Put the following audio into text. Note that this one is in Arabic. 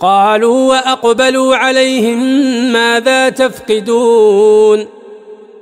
قالوا وأقبلوا عليهم ماذا تفقدون